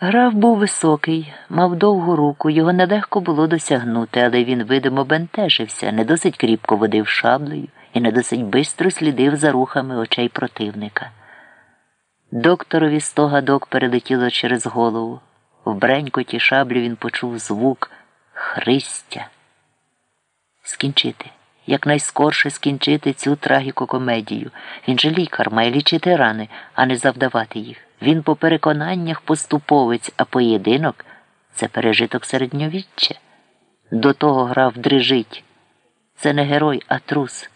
Граф був високий, мав довгу руку, його нелегко було досягнути, але він, видимо, бентежився, не досить кріпко водив шаблею і не досить бистро слідив за рухами очей противника. Докторові сто гадок перелетіло через голову. В бренькоті шаблі він почув звук Христя. Скінчити, якнайскорше скінчити цю трагікокомедію. Він же лікар, має лічити рани, а не завдавати їх. Він по переконаннях поступовець, а поєдинок це пережиток середньовіччя. До того грав дрижить. Це не герой, а трус.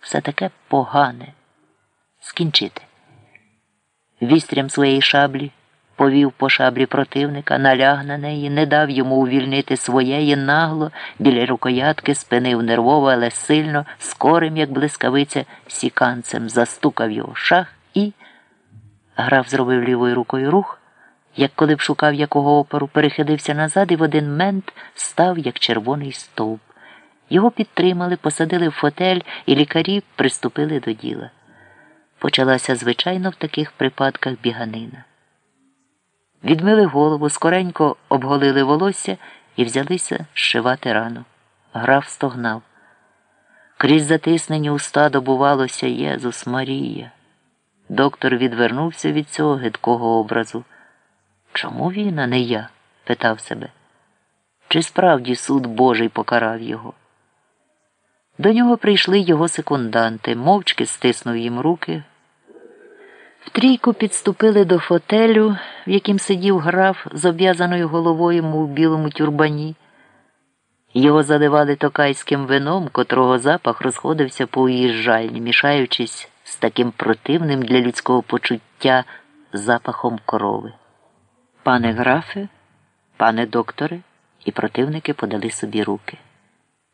Все таке погане. Скінчити. Вістрям своєї шаблі повів по шаблі противника, наляг на неї, не дав йому увільнити своєї нагло, біля рукоятки спинив нервово, але сильно, скорим, як блискавиця, сіканцем застукав його шах і. Граф зробив лівою рукою рух, як коли б шукав якого опору, перехилився назад і в один мент став, як червоний стовп. Його підтримали, посадили в фотель, і лікарі приступили до діла. Почалася звичайно в таких припадках біганина. Відмили голову, скоренько обголили волосся і взялися зшивати рану. Граф стогнав. Крізь затиснені уста добувалося Єзус Марія. Доктор відвернувся від цього гидкого образу. Чому він, а не я? питав себе. Чи справді суд Божий покарав його? До нього прийшли його секунданти, мовчки стиснув їм руки. Втрійку підступили до фотелю, в яким сидів граф з обв'язаною головою, мов у білому тюрбані. Його заливали токайським вином, котрого запах розходився по уїжджальні, мішаючись з таким противним для людського почуття запахом корови. Пане графе, пане докторе, і противники подали собі руки.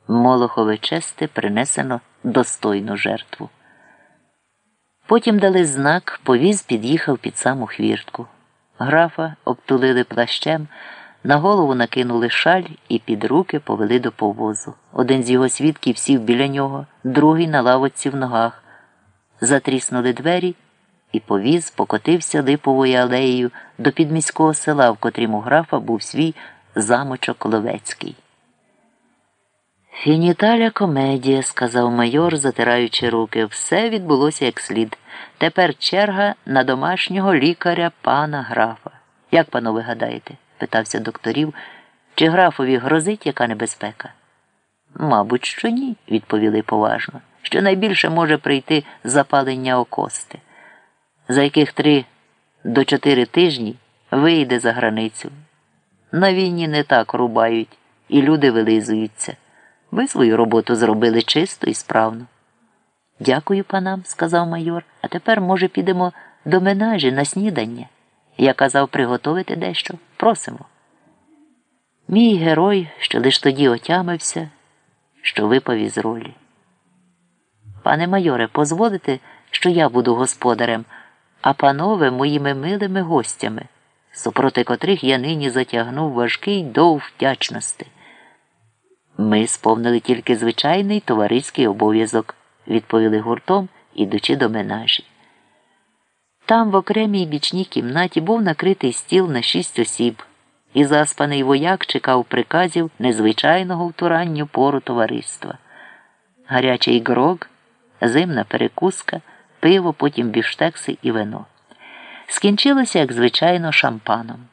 Молохове честе принесено достойну жертву. Потім дали знак, повіз під'їхав під саму хвіртку. Графа обтулили плащем, на голову накинули шаль і під руки повели до повозу. Один з його свідків сів біля нього, другий на лавочці в ногах. Затріснули двері, і повіз покотився липовою алеєю до підміського села, в котрім у графа був свій замочок Ловецький. Фініталя комедія, сказав майор, затираючи руки. Все відбулося як слід. Тепер черга на домашнього лікаря пана графа. Як, панове, гадаєте? питався докторів, чи графові грозить яка небезпека? Мабуть, що ні, відповіли поважно. Що найбільше може прийти запалення окости, за яких три до чотири тижні вийде за границю. На війні не так рубають, і люди вилизуються. Ви свою роботу зробили чисто і справно. Дякую панам, сказав майор, а тепер, може, підемо до менажі на снідання. Я казав приготовити дещо. Просимо. Мій герой, що лиш тоді отямився, що випав із ролі. Пане майоре, позволите, що я буду господарем, а панове моїми милими гостями, супроти котрих я нині затягнув важкий довг вдячності. Ми сповнили тільки звичайний товариський обов'язок, відповіли гуртом, ідучи до менажі. Там, в окремій бічній кімнаті, був накритий стіл на шість осіб, і заспаний вояк чекав приказів незвичайного втуранню пору товариства. Гарячий грог, зимна перекуска, пиво, потім біштекси і вино. Скінчилося, як звичайно, шампаном.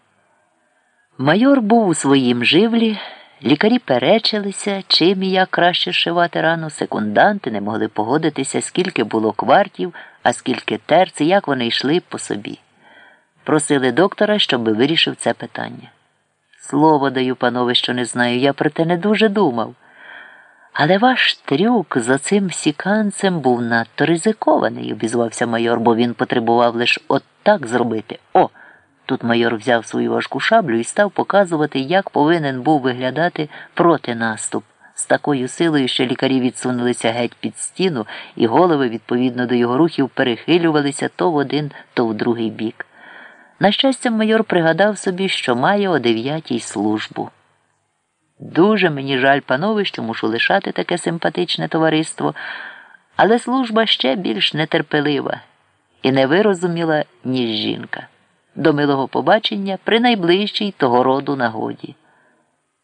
Майор був у своїм живлі. Лікарі перечилися, чим і як краще шивати рану, секунданти не могли погодитися, скільки було квартів, а скільки терц, і як вони йшли по собі. Просили доктора, щоб вирішив це питання. Слово даю, панове, що не знаю, я про те не дуже думав. Але ваш трюк за цим сіканцем був надто ризикований, обізвався майор, бо він потребував лише от так зробити. О! Тут майор взяв свою важку шаблю і став показувати, як повинен був виглядати протинаступ з такою силою, що лікарі відсунулися геть під стіну, і голови, відповідно до його рухів, перехилювалися то в один, то в другий бік. На щастя, майор пригадав собі, що має о дев'ятій службу. Дуже мені жаль, панове, що мушу лишати таке симпатичне товариство, але служба ще більш нетерпелива і невирозуміла, ніж жінка. До милого побачення при найближчій того роду нагоді.